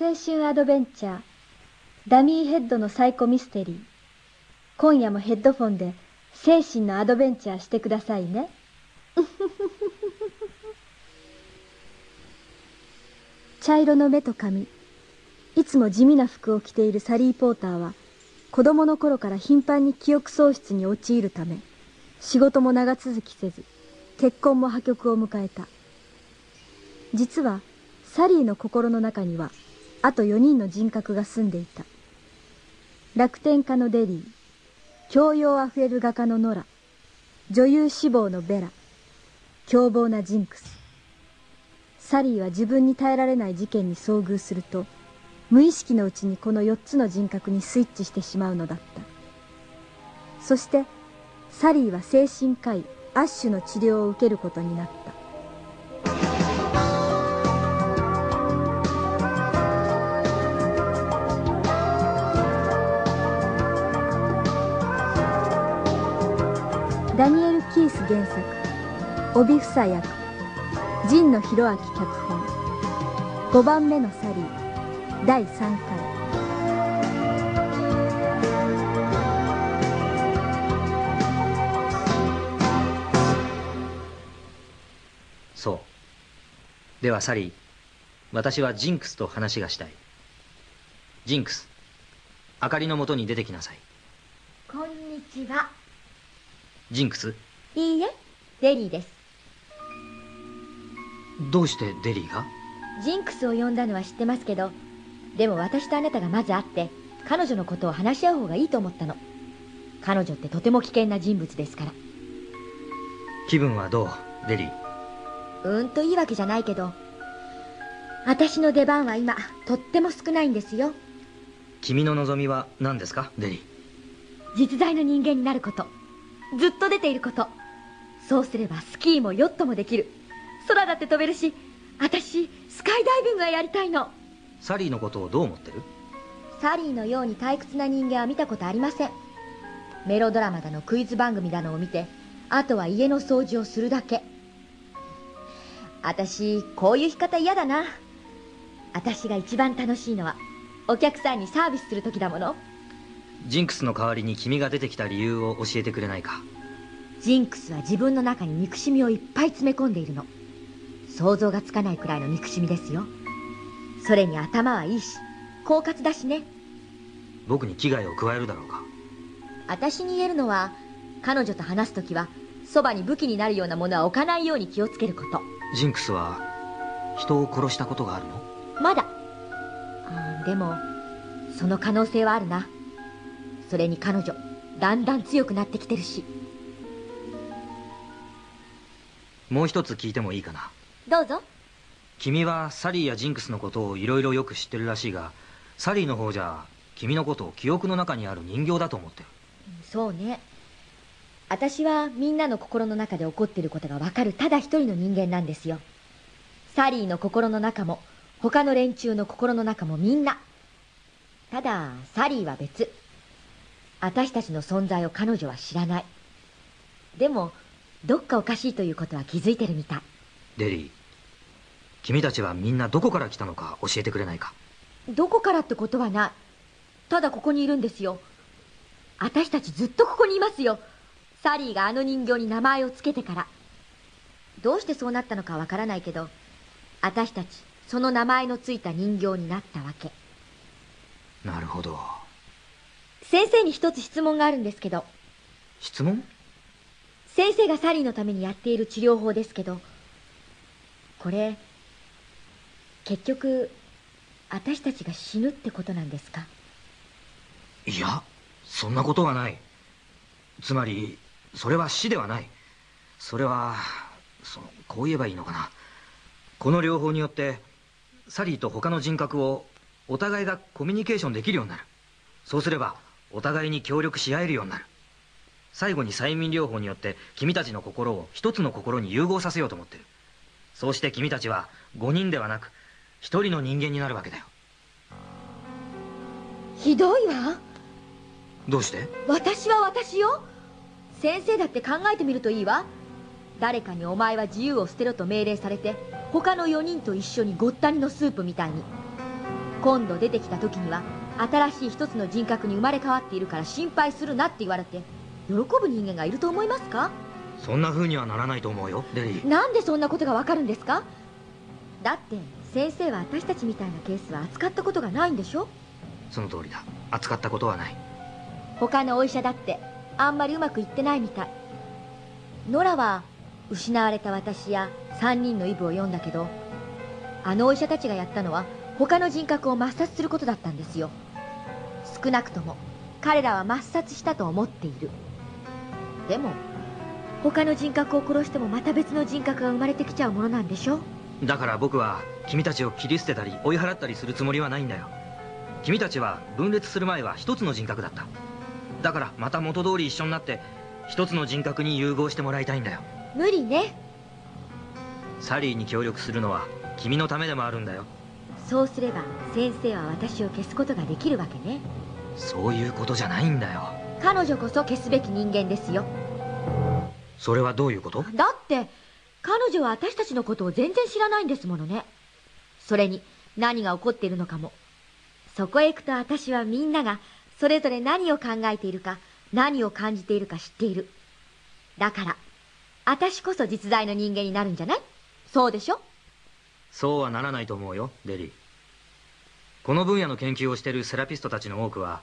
青春アドベンチャー。ダミーヘッドのサイコミステリー。今夜もヘッドフォンで精神のアドベンチャーしてくださいね。茶色の目と髪。いつも地味な服を着ているサリー・ポーターは子供の頃から頻繁に記憶喪失に陥るため仕事も長続きせず結婚も破局を迎えた。実はサリーの心の中にはあと4人の人格が住んでいた。楽天家のデリー教養あふれる画家のノラ女優志望のベラ凶暴なジンクス。サリーは自分に耐えられない事件に遭遇すると無意識のうちにこの4つの人格にスイッチしてしまうのだった。そしてサリーは精神科医アッシュの治療を受けることになった。原作。帯房役。神野博明脚本。5番目のサリー。第3回。そう。ではサリー私はジンクスと話がしたい。ジンクス明かりのもとに出てきなさい。こんにちは。ジンクスいいえデリーです。どうしてデリーが？ジンクスを呼んだのは知ってますけどでも私とあなたがまず会って彼女のことを話し合う方がいいと思ったの。彼女ってとても危険な人物ですから。気分はどう？デリー。うんといいわけじゃないけど私の出番は今とっても少ないんですよ。君の望みは何ですか？デリー。実在の人間になること。ずっと出ていることそうすればスキーもヨットもできる。空だって飛べるし私スカイダイビングがやりたいの。サリーのことをどう思ってる？サリーのように退屈な人間は見たことありません。メロドラマだのクイズ番組だのを見てあとは家の掃除をするだけ。私こういう生き方嫌だな。私が一番楽しいのはお客さんにサービスする時だもの。ジンクスの代わりに君が出てきた理由を教えてくれないかジンクスは自分の中に憎しみをいっぱい詰め込んでいるの。想像がつかないくらいの憎しみですよ。それに頭はいいし狡猾だしね。僕に危害を加えるだろうか。私に言えるのは彼女と話す時はそばに武器になるようなものは置かないように気をつけること。ジンクスは人を殺したことがあるの？まだ。あでもその可能性はあるな。それに彼女だんだん強くなってきてるしもう一つ聞いてもいいかな？どうぞ。君はサリーやジンクスのことをいろいろよく知ってるらしいがサリーの方じゃ君のことを記憶の中にある人形だと思ってる。そうね。私はみんなの心の中で起こっていることがわかるただ一人の人間なんですよ。サリーの心の中も他の連中の心の中もみんな。ただサリーは別。私たちの存在を彼女は知らない。でもどっかおかしいということは気づいてるみたい。デリー君たちはみんなどこから来たのか教えてくれないか？どこからってことはない。ただここにいるんですよ。私たちずっとここにいますよ。サリーがあの人形に名前を付けてから。どうしてそうなったのかわからないけど私たちその名前のついた人形になったわけ。なるほど。先生に一つ質問があるんですけど。質問？先生がサリーのためにやっている治療法ですけどこれ結局私たちが死ぬってことなんですか？いやそんなことはない。つまりそれは死ではない。それはそのこう言えばいいのかな。この療法によってサリーと他の人格をお互いがコミュニケーションできるようになる。そうすればお互いに協力し合えるようになる。最後に催眠療法によって君たちの心を一つの心に融合させようと思ってる。そうして君たちは5人ではなく一人の人間になるわけだよ。ひどいわ。どうして？私は私よ。先生だって考えてみるといいわ。誰かにお前は自由を捨てろと命令されて他の4人と一緒にごったにのスープみたいに。今度出てきた時には新しい一つの人格に生まれ変わっているから心配するなって言われて喜ぶ人間がいると思いますか？そんな風にはならないと思うよデリーなんでそんなことがわかるんですか？だって先生は私たちみたいなケースは扱ったことがないんでしょ？その通りだ。扱ったことはない。他のお医者だってあんまりうまくいってないみたい。ノラは失われた私や3人のイブを読んだけどあのお医者たちがやったのは他の人格を抹殺することだったんですよ。少なくとも彼らは抹殺したと思っているでも。他の人格を殺してもまた別の人格が生まれてきちゃうものなんでしょ？だから僕は君たちを切り捨てたり追い払ったりするつもりはないんだよ。君たちは分裂する前は一つの人格だった。だからまた元通り一緒になって一つの人格に融合してもらいたいんだよ。無理ね。サリーに協力するのは君のためでもあるんだよ。そうすれば先生は私を消すことができるわけね。そういうことじゃないんだよ彼女こそ消すべき人間ですよ。それはどういうこと？だって彼女は私たちのことを全然知らないんですものね。それに何が起こっているのかも。そこへ行くと私はみんながそれぞれ何を考えているか何を感じているか知っている。だから私こそ実在の人間になるんじゃない？そうでしょ？そうはならないと思うよデリー。この分野の研究をしているセラピストたちの多くは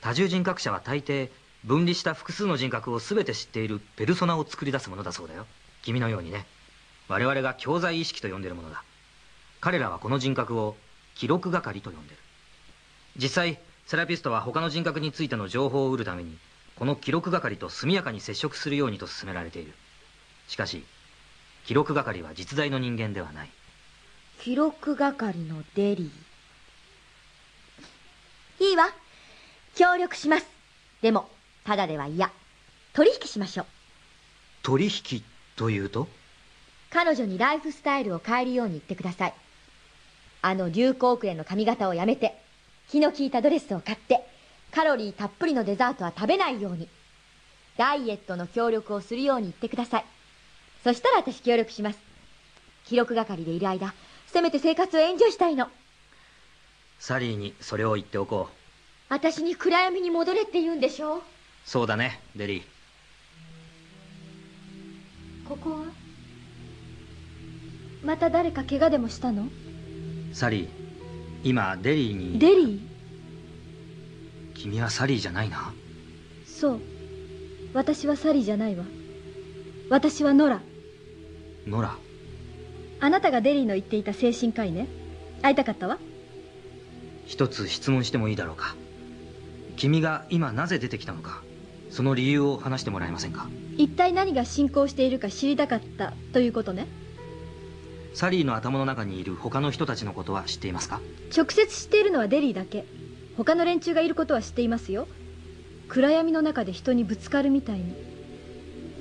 多重人格者は大抵分離した複数の人格を全て知っているペルソナを作り出すものだそうだよ。君のようにね。我々が教材意識と呼んでるものだ。彼らはこの人格を記録係と呼んでる。実際セラピストは他の人格についての情報を得るためにこの記録係と速やかに接触するようにと勧められている。しかし記録係は実在の人間ではない。記録係のデリー。いいわ。協力します。でもただでは嫌。取引しましょう。取引というと？彼女にライフスタイルを変えるように言ってください。あの流行遅れの髪型をやめて気の利いたドレスを買ってカロリーたっぷりのデザートは食べないように。ダイエットの協力をするように言ってください。そしたら私協力します。記録係でいる間せめて生活をエンジョイしたいの。サリーにそれを言っておこう私に暗闇に戻れって言うんでしょそうだねデリー。ここは？また誰か怪我でもしたの？サリー今デリーに。デリー？君はサリーじゃないな。そう。私はサリーじゃないわ。私はノラ。ノラ？あなたがデリーの言っていた精神科医ね。会いたかったわ。一つ質問してもいいだろうか？君が今なぜ出てきたのかその理由を話してもらえませんか？一体何が進行しているか知りたかったということね。サリーの頭の中にいる他の人たちのことは知っていますか？直接知っているのはデリーだけ。他の連中がいることは知っていますよ。暗闇の中で人にぶつかるみたいに。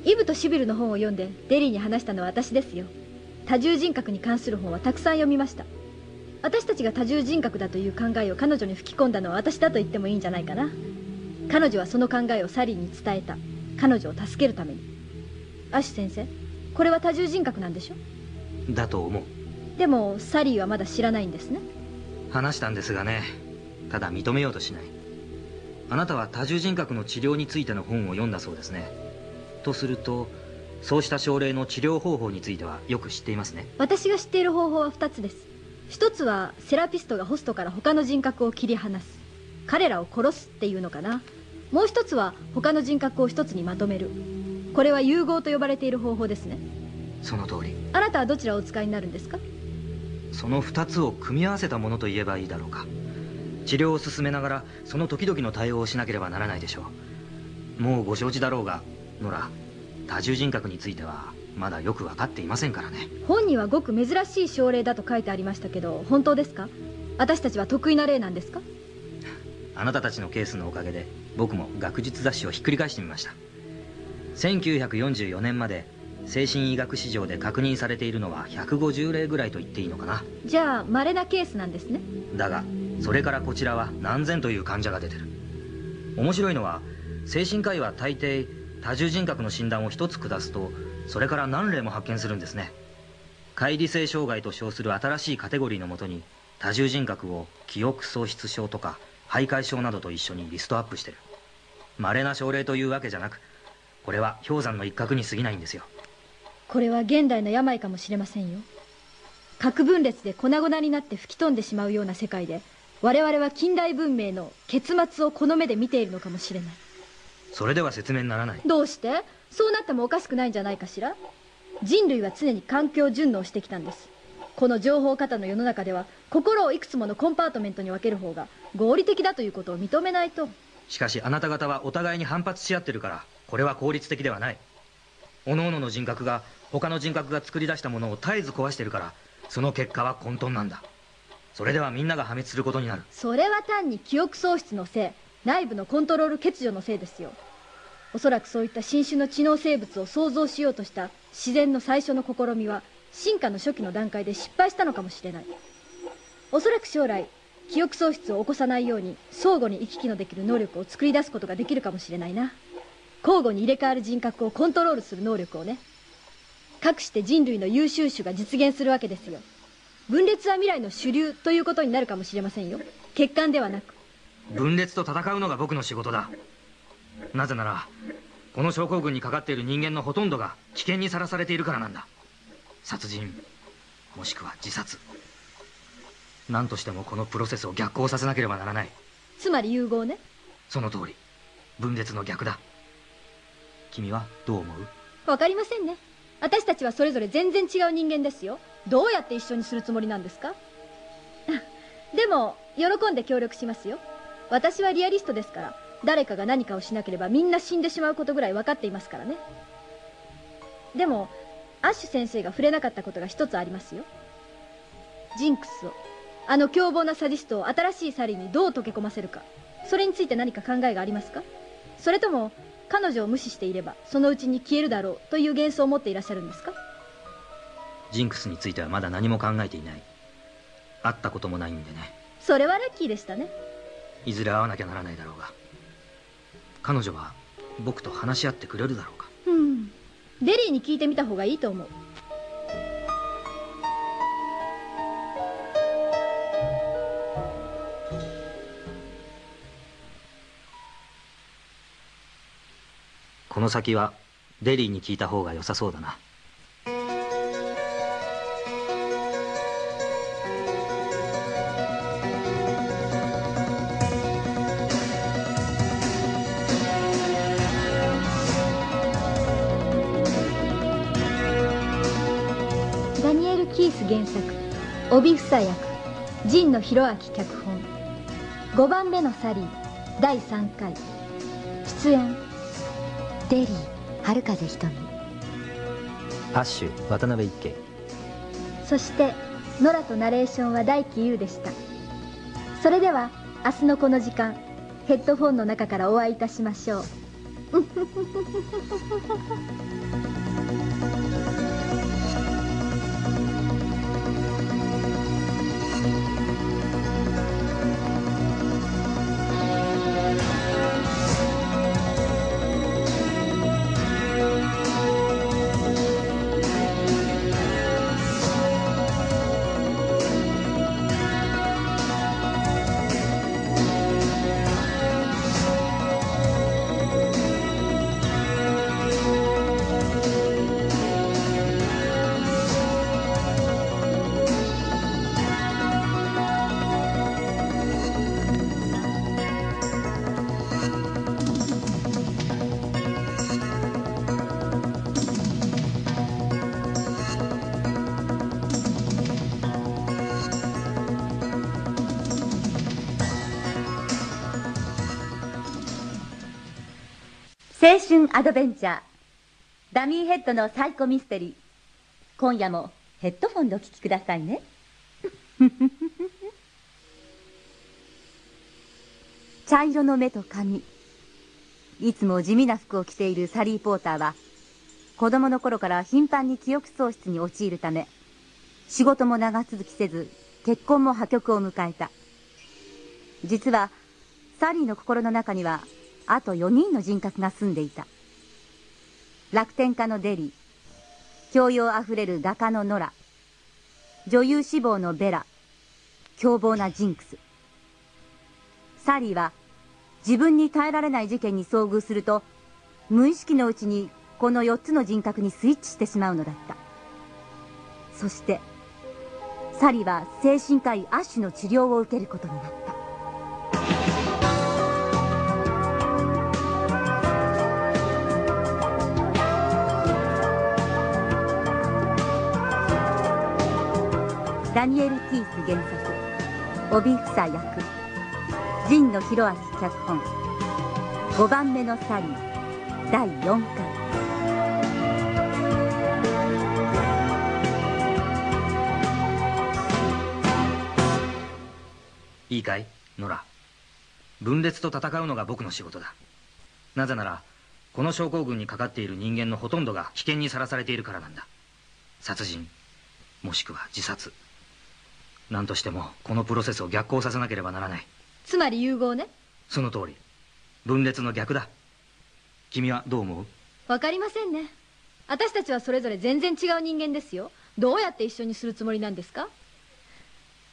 イブとシビルの本を読んでデリーに話したのは私ですよ。多重人格に関する本はたくさん読みました私たちが多重人格だという考えを彼女に吹き込んだのは私だと言ってもいいんじゃないかな。彼女はその考えをサリーに伝えた。彼女を助けるために。アシュ先生これは多重人格なんでしょ？だと思う。でもサリーはまだ知らないんですね。話したんですがね。ただ認めようとしない。あなたは多重人格の治療についての本を読んだそうですね。とするとそうした症例の治療方法についてはよく知っていますね。私が知っている方法は2つです一つはセラピストがホストから他の人格を切り離す。彼らを殺すっていうのかな。もう一つは他の人格を一つにまとめる。これは融合と呼ばれている方法ですね。その通り。あなたはどちらをお使いになるんですか？その2つを組み合わせたものと言えばいいだろうか。治療を進めながらその時々の対応をしなければならないでしょう。もうご承知だろうがノラ多重人格についてはまだよく分かっていませんからね。本にはごく珍しい症例だと書いてありましたけど本当ですか？私たちは得意な例なんですか？あなたたちのケースのおかげで僕も学術雑誌をひっくり返してみました。1944年まで精神医学史上で確認されているのは150例ぐらいと言っていいのかな。じゃあ稀なケースなんですね。だがそれからこちらは何千という患者が出てる。面白いのは精神科医は大抵多重人格の診断を一つ下すとそれから何例も発見するんですね。乖離性障害と称する新しいカテゴリーのもとに多重人格を記憶喪失症とか徘徊症などと一緒にリストアップしてる。稀な症例というわけじゃなくこれは氷山の一角に過ぎないんですよ。これは現代の病かもしれませんよ。核分裂で粉々になって吹き飛んでしまうような世界で我々は近代文明の結末をこの目で見ているのかもしれない。それでは説明にならない。どうして？そうなってもおかしくないんじゃないかしら？人類は常に環境順応してきたんです。この情報過多の世の中では心をいくつものコンパートメントに分ける方が合理的だということを認めないと。しかしあなた方はお互いに反発し合ってるからこれは効率的ではない。各々の人格が他の人格が作り出したものを絶えず壊してるからその結果は混沌なんだ。それではみんなが破滅することになる。それは単に記憶喪失のせい内部のコントロール欠如のせいですよ。おそらくそういった新種の知能生物を創造しようとした自然の最初の試みは進化の初期の段階で失敗したのかもしれない。おそらく将来記憶喪失を起こさないように相互に行き来のできる能力を作り出すことができるかもしれないな。交互に入れ替わる人格をコントロールする能力をね。かくして人類の優秀種が実現するわけですよ。分裂は未来の主流ということになるかもしれませんよ。欠陥ではなく分裂と戦うのが僕の仕事だ。なぜならこの症候群にかかっている人間のほとんどが危険にさらされているからなんだ。殺人もしくは自殺。何としてもこのプロセスを逆行させなければならない。つまり融合ね。その通り。分裂の逆だ。君はどう思う？わかりませんね。私たちはそれぞれ全然違う人間ですよ。どうやって一緒にするつもりなんですか？でも喜んで協力しますよ私はリアリストですから誰かが何かをしなければみんな死んでしまうことぐらい分かっていますからね。でもアッシュ先生が触れなかったことが一つありますよ。ジンクスをあの凶暴なサディストを新しいサリーにどう溶け込ませるか。それについて何か考えがありますか？それとも彼女を無視していればそのうちに消えるだろうという幻想を持っていらっしゃるんですか？ジンクスについてはまだ何も考えていない。会ったこともないんでね。それはラッキーでしたねいずれ会わなきゃならないだろうが彼女は僕と話し合ってくれるだろうかうん。デリーに聞いてみた方がいいと思う。この先はデリーに聞いた方が良さそうだな原作帯房役陣野博明脚本5番目のサリー第3回出演デリー春風瞳。アッシュ渡辺一慶そしてノラとナレーションは大輝優でした。それでは明日のこの時間ヘッドフォンの中からお会いいたしましょう青春アドベンチャー。ダミーヘッドのサイコミステリー。今夜もヘッドフォンでお聞きくださいね。茶色の目と髪。いつも地味な服を着ているサリー・ポーターは子供の頃から頻繁に記憶喪失に陥るため仕事も長続きせず結婚も破局を迎えた。実はサリーの心の中にはあと4人の人格が住んでいた。楽天家のデリー。教養あふれる画家のノラ女優志望のベラ。凶暴なジンクス。サリーは自分に耐えられない事件に遭遇すると無意識のうちにこの4つの人格にスイッチしてしまうのだった。そしてサリーは精神科医アッシュの治療を受けることになった。ダニエル・ティース原作。帯房役。神野博明脚本。5番目のサリー。第4回いいかい？ノラ分裂と戦うのが僕の仕事だ。なぜならこの症候群にかかっている人間のほとんどが危険にさらされているからなんだ。殺人もしくは自殺。何としてもこのプロセスを逆行させなければならない。つまり融合ね。その通り。分裂の逆だ。君はどう思う？わかりませんね。私たちはそれぞれ全然違う人間ですよ。どうやって一緒にするつもりなんですか？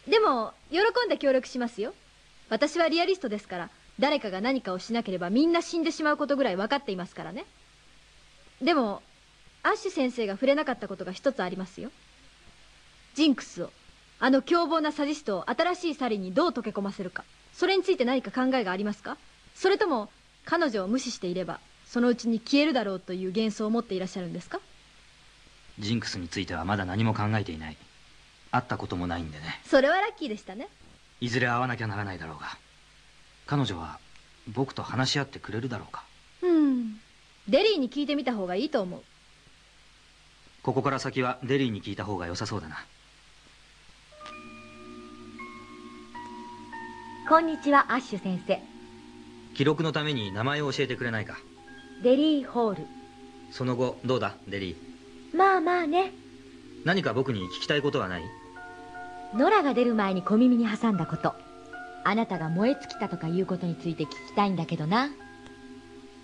でも喜んで協力しますよ。私はリアリストですから誰かが何かをしなければみんな死んでしまうことぐらい分かっていますからね。でもアッシュ先生が触れなかったことが一つありますよ。ジンクスをあの凶暴なサジストを新しいサリにどう溶け込ませるか。それについて何か考えがありますか？それとも彼女を無視していればそのうちに消えるだろうという幻想を持っていらっしゃるんですか？ジンクスについてはまだ何も考えていない。会ったこともないんでね。それはラッキーでしたね。いずれ会わなきゃならないだろうが。彼女は僕と話し合ってくれるだろうか。うん。デリーに聞いてみた方がいいと思う。ここから先はデリーに聞いた方が良さそうだなこんにちはアッシュ先生。記録のために名前を教えてくれないか。デリーホール。その後どうだデリー？まあまあね。何か僕に聞きたいことはない？ノラが出る前に小耳に挟んだこと。あなたが燃え尽きたとかいうことについて聞きたいんだけどな。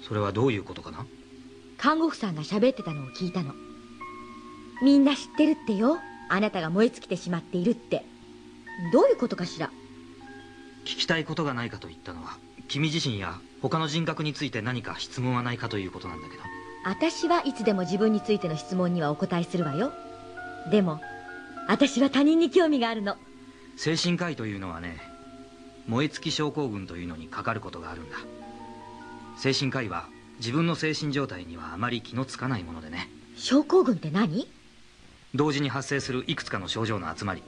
それはどういうことかな？看護婦さんが喋ってたのを聞いたの。みんな知ってるってよ。あなたが燃え尽きてしまっているって。どういうことかしら？聞きたいことがないかと言ったのは君自身や他の人格について何か質問はないかということなんだけど。私はいつでも自分についての質問にはお答えするわよ。でも私は他人に興味があるの。精神科医というのはね燃え尽き症候群というのにかかることがあるんだ。精神科医は自分の精神状態にはあまり気のつかないものでね。症候群って何？同時に発生するいくつかの症状の集まり。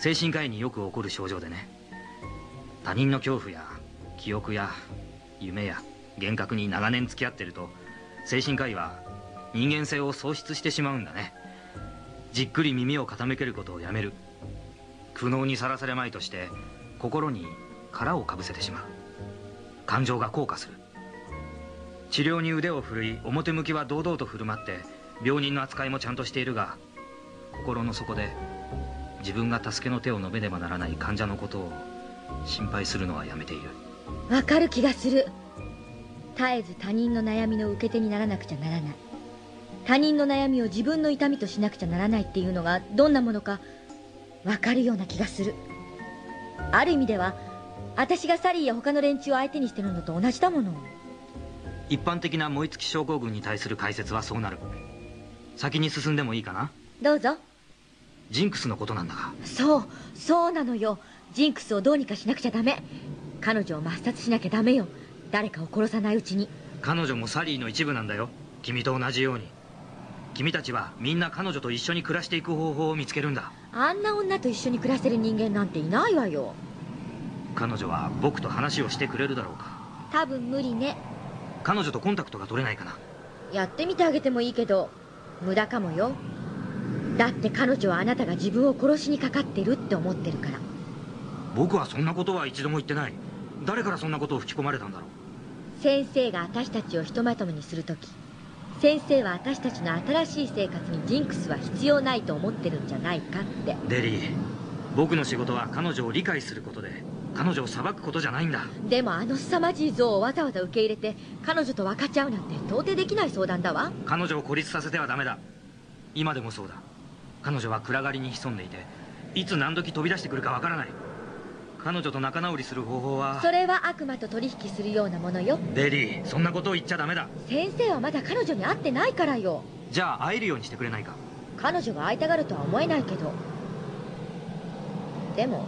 精神科医によく起こる症状でね他人の恐怖や記憶や夢や幻覚に長年付き合ってると精神科医は人間性を喪失してしまうんだね。じっくり耳を傾けることをやめる。苦悩にさらされまいとして心に殻をかぶせてしまう。感情が硬化する。治療に腕を振るい表向きは堂々と振る舞って病人の扱いもちゃんとしているが心の底で自分が助けの手を述べねばならない患者のことを心配するのはやめている。わかる気がする。絶えず他人の悩みの受け手にならなくちゃならない。他人の悩みを自分の痛みとしなくちゃならないっていうのがどんなものかわかるような気がする。ある意味では私がサリーや他の連中を相手にしてるのと同じだもの。一般的な燃え尽き症候群に対する解説はそうなる。先に進んでもいいかな？どうぞジンクスのことなんだが。そうそうなのよ。ジンクスをどうにかしなくちゃダメ。彼女を抹殺しなきゃダメよ。誰かを殺さないうちに。彼女もサリーの一部なんだよ。君と同じように。君たちはみんな彼女と一緒に暮らしていく方法を見つけるんだ。あんな女と一緒に暮らせる人間なんていないわよ。彼女は僕と話をしてくれるだろうか。多分無理ね。彼女とコンタクトが取れないかな。やってみてあげてもいいけど無駄かもよだって彼女はあなたが自分を殺しにかかってるって思ってるから。僕はそんなことは一度も言ってない。誰からそんなことを吹き込まれたんだろう。先生が私たちをひとまとめにするとき先生は私たちの新しい生活にジンクスは必要ないと思ってるんじゃないかって。デリー僕の仕事は彼女を理解することで彼女を裁くことじゃないんだ。でもあの凄まじい像をわざわざ受け入れて彼女と分かっちゃうなんて到底できない相談だわ。彼女を孤立させてはダメだ。今でもそうだ彼女は暗がりに潜んでいていつ何時飛び出してくるかわからない。彼女と仲直りする方法はそれは悪魔と取引するようなものよ。デリーそんなことを言っちゃダメだ。先生はまだ彼女に会ってないからよ。じゃあ会えるようにしてくれないか。彼女が会いたがるとは思えないけど。でも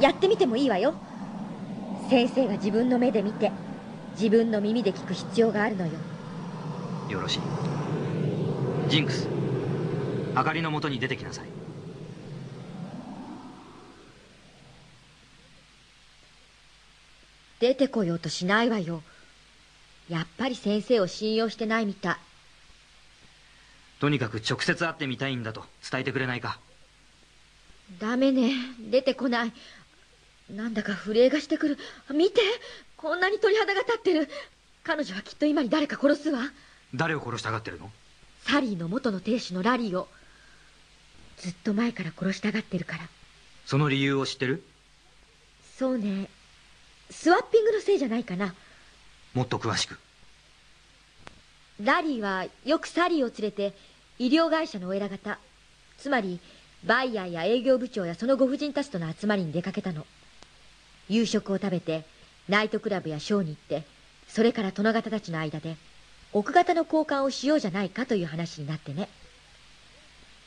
やってみてもいいわよ。先生が自分の目で見て自分の耳で聞く必要があるのよ。よろしい。ジンクス明かりのもとに出てきなさい。出てこようとしないわよ。やっぱり先生を信用してないみたい。とにかく直接会ってみたいんだと伝えてくれないか。ダメね。出てこない。なんだか震えがしてくる。見て。こんなに鳥肌が立ってる。彼女はきっと今に誰か殺すわ。誰を殺したがってるの？サリーの元の亭主のラリーをずっと前から殺したがってるから。その理由を知ってる？そうね。スワッピングのせいじゃないかな。もっと詳しく。ラリーはよくサリーを連れて医療会社のお偉方つまりバイヤーや営業部長やそのご婦人たちとの集まりに出かけたの。夕食を食べてナイトクラブやショーに行ってそれから殿方たちの間で奥方の交換をしようじゃないかという話になってね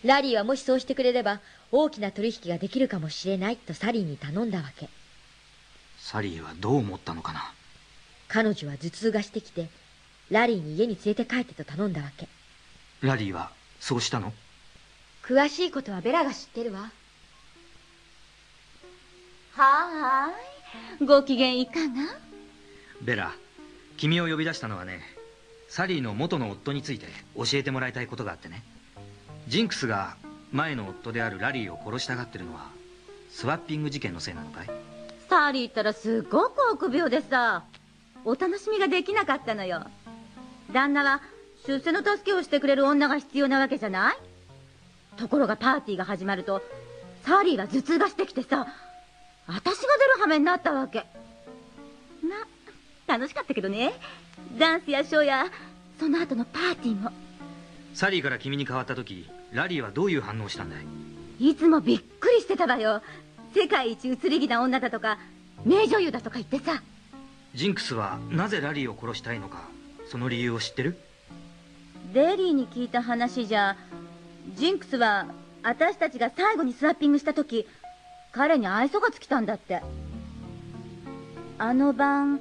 ラリーはもしそうしてくれれば大きな取引ができるかもしれないとサリーに頼んだわけ。サリーはどう思ったのかな？彼女は頭痛がしてきてラリーに家に連れて帰ってと頼んだわけ。ラリーはそうしたの？詳しいことはベラが知ってるわ。はーい。ご機嫌いかが？ベラ君を呼び出したのはねサリーの元の夫について教えてもらいたいことがあってねジンクスが前の夫であるラリーを殺したがってるのはスワッピング事件のせいなのかい？サリーったらすごく臆病でさ。お楽しみができなかったのよ。旦那は出世の助けをしてくれる女が必要なわけじゃない？ところがパーティーが始まるとサリーは頭痛がしてきてさ。私が出る羽目になったわけ。ま楽しかったけどね。ダンスやショーやその後のパーティーも。サリーから君に変わった時ラリーはどういう反応したんだい？いつもびっくりしてたわよ。世界一移り気な女だとか名女優だとか言ってさ。ジンクスはなぜラリーを殺したいのかその理由を知ってる？デリーに聞いた話じゃジンクスは私たちが最後にスワッピングした時彼に愛想が尽きたんだって。あの晩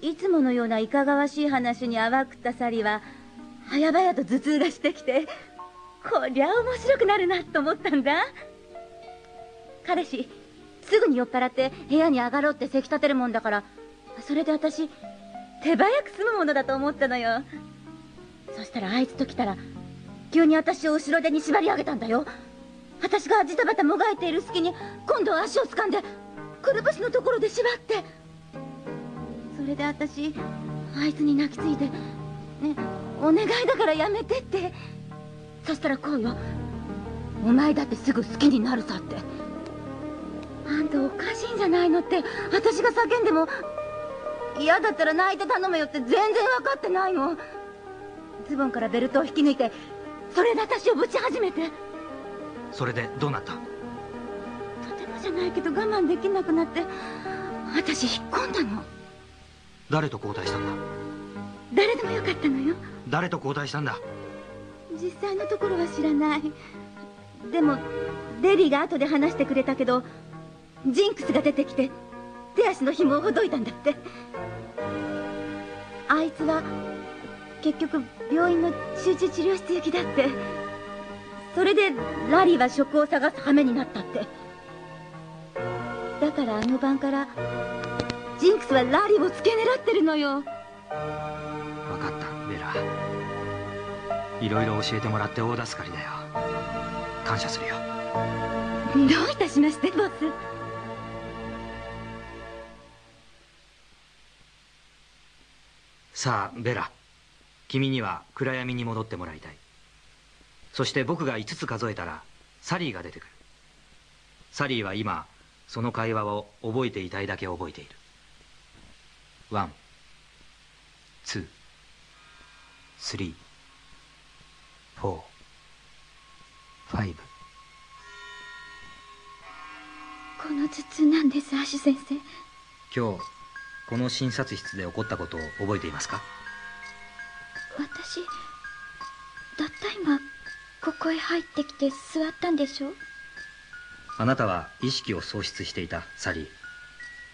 いつものようないかがわしい話に淡くったサリは早々と頭痛がしてきてこりゃ面白くなるなと思ったんだ。彼氏すぐに酔っ払って部屋に上がろうってせき立てるもんだからそれで私手早く済むものだと思ったのよ。そしたらあいつと来たら急に私を後ろ手に縛り上げたんだよ。私がジタバタもがいている隙に今度は足を掴んでくるぶしのところで縛って。それで私あいつに泣きついて「ねお願いだからやめて」って。そしたらこうよ「お前だってすぐ好きになるさ」って。あんたおかしいんじゃないのって私が叫んでも嫌だったら泣いて頼めよって全然分かってないの。ズボンからベルトを引き抜いてそれで私をぶち始めて。それでどうなった？とてもじゃないけど我慢できなくなって私引っ込んだの。誰と交代したんだ？誰でもよかったのよ。誰と交代したんだ？実際のところは知らない。でもデリーが後で話してくれたけどジンクスが出てきて手足の紐をほどいたんだって。あいつは結局病院の集中治療室行きだって。それでラリーは職を探す羽目になったって。だからあの晩からジンクスはラリーを付け狙ってるのよ。いろいろ教えてもらって大助かりだよ。感謝するよ。どういたしましてボス。さあベラ。君には暗闇に戻ってもらいたい。そして僕が5つ数えたらサリーが出てくる。サリーは今その会話を覚えていたいだけ覚えている。 one two three four fiveこの頭痛なんですアッシュ先生。今日この診察室で起こったことを覚えていますか？私たった今ここへ入ってきて座ったんでしょあなたは意識を喪失していたサリー。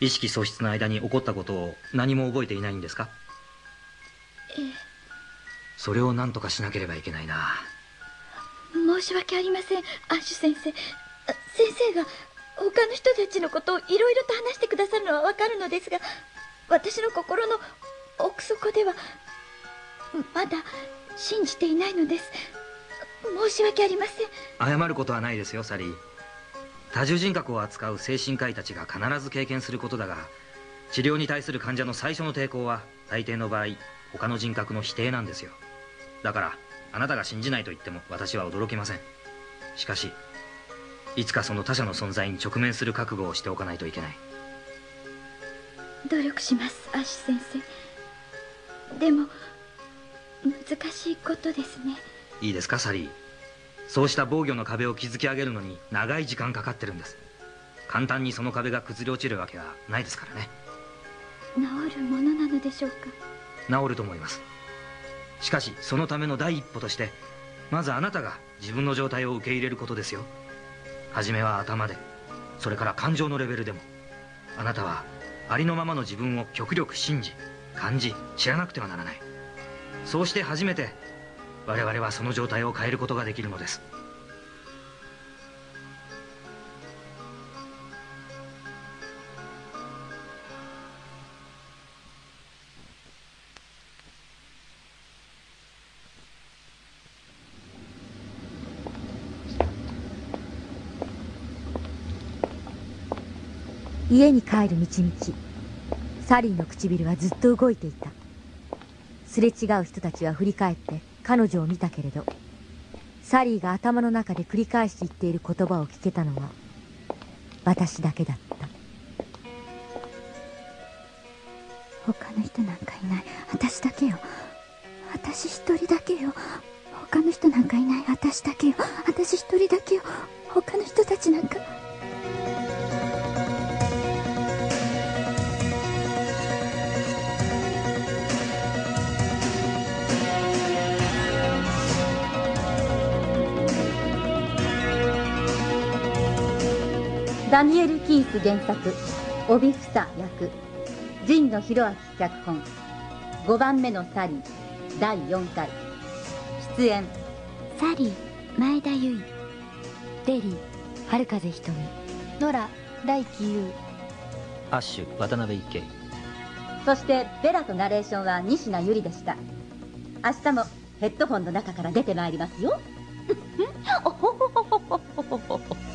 意識喪失の間に起こったことを何も覚えていないんですか？ええそれを何とかしなければいけないな。申し訳ありません。アッシュ先生。先生が他の人たちのことをいろいろと話してくださるのはわかるのですが私の心の奥底ではまだ信じていないのです。申し訳ありません。謝ることはないですよサリー。多重人格を扱う精神科医たちが必ず経験することだが治療に対する患者の最初の抵抗は大抵の場合他の人格の否定なんですよだからあなたが信じないと言っても私は驚きません。しかしいつかその他者の存在に直面する覚悟をしておかないといけない。努力しますアッシュ先生。でも難しいことですね。いいですかサリー。そうした防御の壁を築き上げるのに長い時間かかってるんです。簡単にその壁が崩れ落ちるわけはないですからね。治るものなのでしょうか？治ると思いますしかしそのための第一歩としてまずあなたが自分の状態を受け入れることですよ。初めは頭でそれから感情のレベルでも。あなたはありのままの自分を極力信じ感じ知らなくてはならない。そうして初めて我々はその状態を変えることができるのです。家に帰る道々。サリーの唇はずっと動いていた。すれ違う人たちは振り返って彼女を見たけれどサリーが頭の中で繰り返し言っている言葉を聞けたのは私だけだった。他の人なんかいない。私だけよ。私一人だけよ。他の人なんかいない。私だけよ。私一人だけよ。他の人たちなんかダニエル・キース原作帯房役神野博明脚本5番目のサリー第4回出演サリー前田由衣レリー春風瞳ノラ大輝優アッシュ渡辺一慶そしてベラとナレーションは西名由里でした。明日もヘッドホンの中から出てまいりますよ。おほほほほほほほ